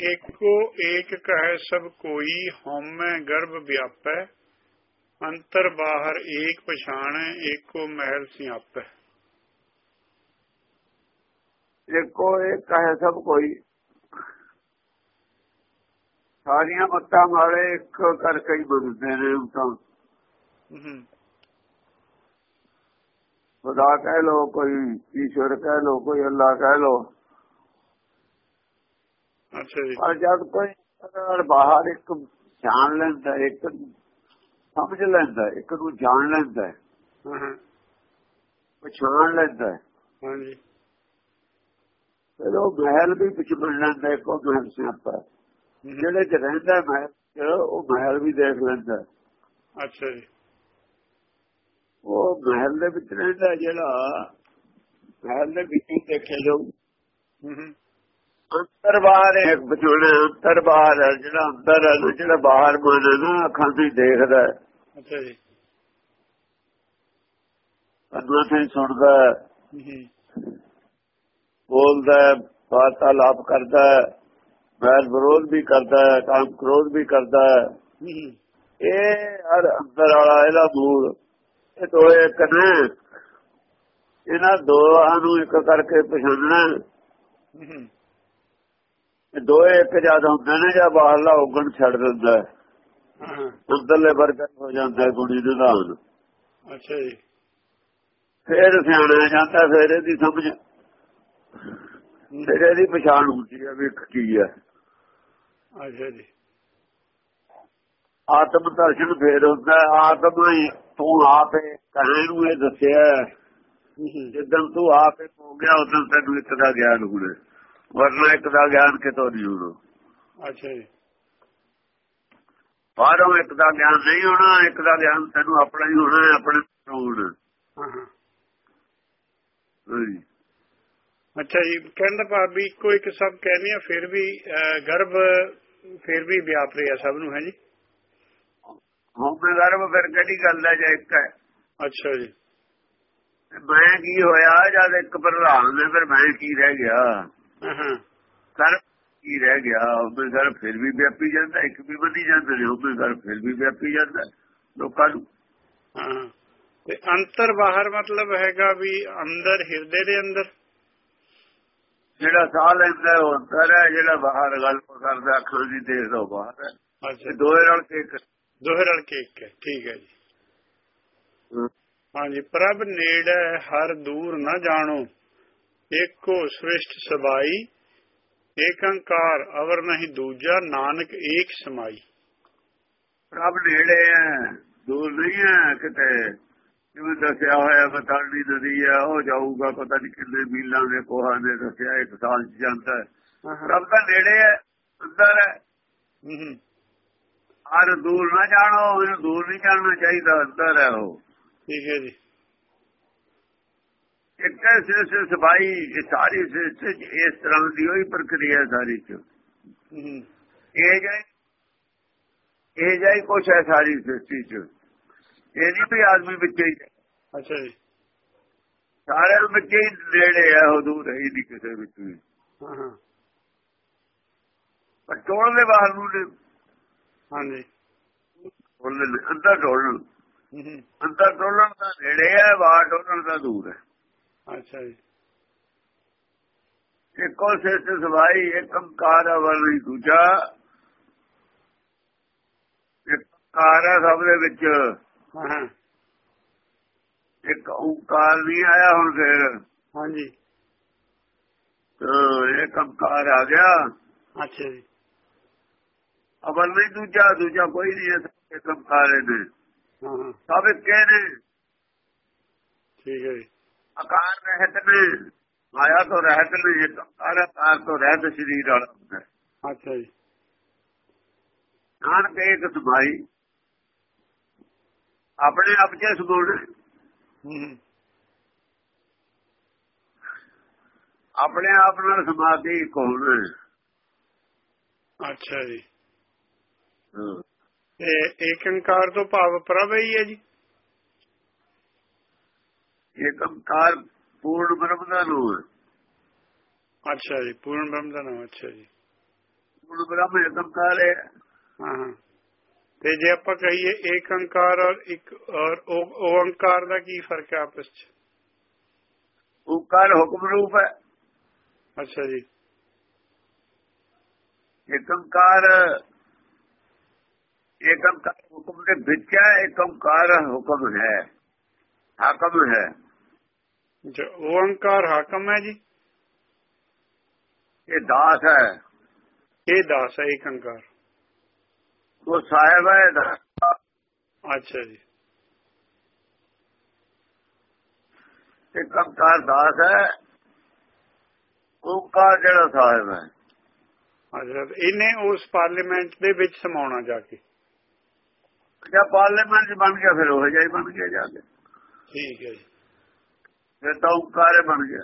ਏਕੋ ਏਕ ਕਹੈ ਸਭ ਕੋਈ ਹਉਮੈ ਗਰਭ ਵਿਆਪੈ ਅੰਤਰ ਬਾਹਰ ਏਕ ਪਛਾਣੈ ਏਕੋ ਮਹਿਲ ਸਿਆਪੈ ਇੱਕੋ ਇੱਕ ਹੈ ਸਭ ਕੋਈ ਸਾਰੀਆਂ ਮੱਤਾਂ ਵਾਲੇ ਇੱਕ ਕਰਕੇ ਹੀ ਬੁੱਝਦੇ ਨੇ ਉਹ ਤਾਂ ਹੂੰ ਖੁਦਾ ਕਹਿ ਲੋ ਕੋਈ ਈਸ਼ਵਰ ਕਹਿ ਲੋ ਕੋਈ ਅੱਲਾ ਕਹਿ ਲੋ ਅੱਛਾ ਜੀ ਪਰ ਜਦ ਕੋਈ ਅੰਦਰ ਬਾਹਰ ਇੱਕ ਜਾਣ ਲੈਂਦਾ ਇੱਕ ਸਮਝ ਲੈਂਦਾ ਇੱਕ ਨੂੰ ਜਾਣ ਲੈਂਦਾ ਪਛਾਣ ਲੈਂਦਾ। ਹਾਂਜੀ। ਫਿਰ ਉਹ ਮਹਿਲ ਵੀ ਪਛਾਣ ਲੈਂਦਾ ਇੱਕੋ ਮਹਿਲ ਸਿਆਪਾ। ਜਿਹੜੇ ਚ ਰਹਿੰਦਾ ਮਹਿਲ ਉਹ ਮਹਿਲ ਵੀ ਦੇਖ ਲੈਂਦਾ। ਅੱਛਾ ਜੀ। ਉਹ ਮਹਿਲ ਦੇ ਵਿੱਚ ਰਹਿੰਦਾ ਜਿਹੜਾ ਮਹਿਲ ਦੇ ਵਿੱਚ ਦੇਖਿਆ ਜਾਊ। ਹੂੰ। ਬਾਹਰ ਇੱਕ ਬਚੋਣਾ ਅੰਦਰ ਬਾਹਰ ਹੈ, ਜਿਹੜਾ ਅੰਦਰ ਹੈ ਜਿਹੜਾ ਬਾਹਰ ਮਨ ਨਾ ਅੱਖਾਂ ਤੋਂ ਦੇਖਦਾ ਹੈ, ਅੱਛਾ ਜੀ। ਕੰਨਾਂ ਤੋਂ ਸੁਣਦਾ ਹੈ, ਹੂੰ ਹੂੰ ਬੋਲਦਾ ਵਾਰਤਾਲਾਪ ਕਰਦਾ ਹੈ, ਵੈਰ ਵਿਰੋਧ ਵੀ ਕਰਦਾ ਹੈ ਕਾਮ ਕ੍ਰੋਧ ਵੀ ਕਰਦਾ ਇਹ ਹਰ ਅੰਦਰ ਵਾਲਾ ਇਹਦਾ ਮੂਲ ਇਹ ਦੋਏ ਇੱਕ ਨੇ। ਇਹਨਾਂ ਦੋਹਾਂ ਨੂੰ ਇੱਕ ਕਰਕੇ ਪਛਾਣਨਾ ਦੋਏ ਇੱਕ ਜਦ ਹੁੰਦੇ ਨੇ ਜਾਂ ਬਾਹਰਲਾ ਉਗਣ ਛੱਡ ਦਿੰਦਾ ਅੰਦਰਲੇ ਵਰਗਾ ਹੋ ਜਾਂਦਾ ਹੈ ਗੁਣੀ ਨਿਧਾਨ ਅੱਛਾ ਜੀ। ਫੇਰ ਸਿਆਣਿਆ ਜਾਂਦਾ ਫੇਰ ਇਹਦੀ ਸਮਝ ਫੇਰ ਇਹਦੀ ਪਛਾਣ ਹੁੰਦੀ ਹੈ ਵੀ ਕੀ ਹੈ ਅੱਛਾ ਜੀ। ਆਤਮ ਦਰਸ਼ਨ ਫੇਰ ਹੁੰਦਾ ਆਤਮ ਹੀ ਤੂੰ ਆਪੇ ਕਹੇ ਨੂੰ ਇਹ ਦੱਸਿਆ ਜਿੱਦਣ ਤੂੰ ਆਪੇ ਹੋ ਗਿਆ ਉਦੋਂ ਤੈਨੂੰ ਇੱਕ ਦਾ ਗਿਆਨ ਹੋਣਾ। ਵਰਨਾ ਇੱਕ ਦਾ ਗਿਆਨ ਕਿਤੋਂ ਨਹੀਂ ਹੋਣਾ। ਅੱਛਾ ਜੀ। ਬਾਹਰੋਂ ਇੱਕ ਦਾ ਗਿਆਨ ਨਹੀਂ ਹੋਣਾ ਇੱਕ ਦਾ ਗਿਆਨ ਤੈਨੂੰ ਆਪਣਾ ਹੀ ਹੋਣਾ ਆਪਣੇ ਤੋਂ ਹੋਣਾ। ਅੱਛਾ ਜੀ ਕਹਿੰਦਾ ਭਾਵ ਵੀ ਇੱਕੋ ਇੱਕ ਸਭ ਕਹਿੰਦੇ ਆ ਫਿਰ ਵੀ ਗਰਭ ਫਿਰ ਵੀ ਵਿਆਪ ਰਿਹਾ ਸਭ ਨੂੰ ਹੈ ਜੀ? ਮੈਂ ਗਰਭ ਫਿਰ ਕਿਹੜੀ ਗੱਲ ਹੈ ਜੇ ਇੱਕ ਹੈ? ਅੱਛਾ ਜੀ। ਮੈਂ ਕੀ ਹੋਇਆ ਜਦ ਇੱਕ ਪ੍ਰਧਾਨ ਨੇ ਫਿਰ ਮੈਂ ਕੀ ਰਹਿ ਗਿਆ? ਕਰ ਕੀ ਰਹਿ ਗਿਆ ਉਹਦੇ ਘਰ ਫਿਰ ਵੀ ਵਿਆਪੀ ਜਾਂਦਾ ਇੱਕ ਵੀ ਵਧੀ ਜਾਂਦੇ ਨੇ ਉਹਦੇ ਘਰ ਫਿਰ ਵੀ ਵਿਆਪੀ ਜਾਂਦਾ ਲੋਕਾਂ ਨੂੰ। ਤੇ ਅੰਤਰ ਬਾਹਰ ਮਤਲਬ ਹੈਗਾ ਵੀ ਅੰਦਰ ਹਿਰਦੇ ਦੇ ਅੰਦਰ? ਜਿਹੜਾ ਸਾਹ ਲੈਂਦਾ ਉਹ ਅੰਦਰ ਹੈ ਜਿਹੜਾ ਬਾਹਰ ਗੱਲ ਕਰਦਾ ਅੱਖਾਂ ਦੀ ਦੇਖਦਾ ਉਹ ਬਾਹਰ ਹੈ। ਅੱਛਾ। ਦੋਏ ਰਲ ਕੇ ਇੱਕ ਦੋਹੇ ਰਲ ਕੇ ਇੱਕ ਹੈ ਠੀਕ ਹੈ ਜੀ। ਹਾਂਜੀ ਪ੍ਰਭ ਨੇੜੇ ਹਰ ਦੂਰ ਨਾ ਜਾਣੋ। ਏਕੋ ਸ੍ਰਿਸ਼ਟ ਸਬਾਈ ਏਕੰਕਾਰ ਅਵਰ ਨਹੀਂ ਦੂਜਾ ਨਾਨਕ ਏਕ ਸਮਾਈ। ਰੱਬ ਨੇੜੇ ਹੈ ਦੂਰ ਨਹੀਂ ਹੈ ਕਿਤੇ। ਜਿਵੇਂ ਦੱਸਿਆ ਹੋਇਆ ਬਤਾਲੀ ਨਦੀ ਹੈ ਉਹ ਜਾਊਗਾ ਪਤਾ ਨਹੀਂ ਕਿੰਨੇ ਮੀਲਾਂ ਦੇ ਕੋਹਾਂ ਨੇ ਦੱਸਿਆ ਇੱਕ ਸਾਲ ਚ ਜਾਂਦਾ ਰੱਬ ਤਾਂ ਨੇੜੇ ਹੈ ਅੰਦਰ ਹੈ ਹਰ ਦੂਰ ਨਾ ਜਾਣੋ ਇਹਨੂੰ ਦੂਰ ਨਹੀਂ ਜਾਣਾ ਚਾਹੀਦਾ ਅੰਦਰ ਹੈ ਉਹ। ਠੀਕ ਹੈ ਜੀ। ਇੱਕ ਸਿਰ ਸਫ਼ਾਈ ਇਹ ਸਾਰੀ 'ਚ ਇਸ ਤਰ੍ਹਾਂ ਦੀ ਹੋਈ ਪ੍ਰਕਿਰਿਆ ਸਾਰੀ ਚ। ਇਹ ਜਾਈ ਇਹ ਜਾਈ ਕੁਛ ਹੈ ਸਾਰੀ ਸ੍ਰਿਸ਼ਟੀ ਚ। ਇਹ ਨਹੀਂ ਵੀ ਆਦਮੀ ਵਿੱਚ ਹੀ। ਅੱਛਾ ਜੀ। ਸਾਰਿਆਂ ਵਿੱਚ ਹੀ ਨੇੜੇ ਹੈ ਉਹ ਦੂਰ ਹੈ ਨਹੀਂ ਕਿਸੇ ਵਿੱਚ ਵੀ। ਹਾਂ ਹਾਂ। ਪਰ ਟੋਲ ਦੇ ਬਾਹਰ ਨੂੰ ਹਾਂਜੀ। ਦੇ ਅੰਦਰ ਟੋਲਣ ਹੂੰ, ਹੂੰ, ਅੰਦਰ ਟੋਲਣ ਦਾ ਨੇੜੇ ਹੈ ਬਾਹਰ ਟੋਲਣ ਦਾ ਦੂਰ ਹੈ। ਅੱਛਾ ਜੀ। ਇੱਕੋ ਸਿਰਤ ਸਵਾਈ ਇੱਕ ਓੰਕਾਰ ਅਵਰ ਨਹੀਂ ਦੂਜਾ। ਓੰਕਾਰ ਹੈ ਸਭ ਦੇ ਵਿੱਚ। ਇੱਕ ਓੰਕਾਰ ਨਹੀਂ ਆਇਆ ਹੁਣ ਫੇਰ। ਹਾਂਜੀ ਇੱਕ ਓੰਕਾਰ ਆ ਗਿਆ। ਅੱਛਾ ਜੀ। ਅਵਰ ਨਹੀਂ ਦੂਜਾ ਦੂਜਾ ਕੋਈ ਨਹੀਂ ਹੈ ਇੱਕ ਓੰਕਾਰ ਨੇ ਸਭ ਇੱਕੇ ਨੇ। ਠੀਕ ਹੈ ਜੀ। ਆਕਾਰ ਰਹਿਤ ਨੇ ਮਾਇਆ ਤੋਂ ਰਹਿਤ ਨੇ ਇੱਕ ਓੰਕਾਰ ਆਕਾਰ ਤੋਂ ਰਹਿਤ ਸਰੀਰ ਵਾਲਾ ਹੁੰਦਾ ਹੈ। ਅੱਛਾ ਜੀ। ਨਾਨਕ ਇੱਕ ਸਮਾਈ ਆਪਣੇ ਆਪ ਚ ਹੂੰ, ਆਪਣੇ ਆਪ ਨਾਲ ਸਮਾਧੀ ਕੋਲ ਅੱਛਾ ਜੀ। ਤੇ ਏਕੰਕਾਰ ਤੋਂ ਭਾਵ ਪ੍ਰਭ ਹੀ ਹੈ ਜੀ। ਇੱਕ ਓੰਕਾਰ ਪੂਰਨ ਬ੍ਰਹਮ ਦਾ ਨਾਮ ਹੈ ਅੱਛਾ ਜੀ ਪੂਰਨ ਬ੍ਰਹਮ ਦਾ ਨਾਮ ਅੱਛਾ ਜੀ ਗੁਣ ਬ੍ਰਹਮ ਏਕੰਕਾਰ ਹੈ ਹਾਂ ਹਾਂ ਤੇ ਜੇ ਆਪਾਂ ਕਹੀਏ ਏਕ ਓੰਕਾਰ ਔਰ ਇੱਕ ਔਰ ਓੰਕਾਰ ਦਾ ਕੀ ਫ਼ਰਕ ਹੈ ਆਪਸ ਚ ਓੰਕਾਰ ਹੁਕਮ ਰੂਪ ਹੈ ਅੱਛਾ ਜੀ ਏਕੰਕਾਰ ਏਕੰਕਾਰ ਹੁਕਮ ਦੇ ਵਿੱਚ ਹੈ ਏਕੰਕਾਰ ਹੁਕਮ ਹੈ ਹਾਕਮ ਹੈ ਜੋ ਓੰਕਾਰ ਹਾਕਮ ਹੈ ਜੀ। ਇਹ ਦਾਸ ਹੈ। ਇਹ ਦਾਸ ਹੈ ਏਕ ਓੰਕਾਰ ਉਹ ਸਾਹਿਬ ਹੈ ਦਾਸ। ਅੱਛਾ ਜੀ। ਏਕੰਕਾਰ ਦਾਸ ਹੈ। ਓੰਕਾਰ ਜਿਹੜਾ ਸਾਹਿਬ ਹੈ। ਅੱਛਾ ਤੇ ਇਹਨੇ ਉਸ ਪਾਰਲੀਮੈਂਟ ਦੇ ਵਿੱਚ ਸਮਾਉਣਾ ਜਾ ਕੇ। ਜਦ ਪਾਰਲੀਮੈਂਟ ਬਣ ਗਿਆ ਫਿਰ ਉਹ ਹੀ ਬਣ ਗਿਆ ਜਾ ਕੇ। ਠੀਕ ਹੈ ਜੀ। ਫਿਰ ਤਾਂ ਓੰਕਾਰ ਬਣ ਗਿਆ।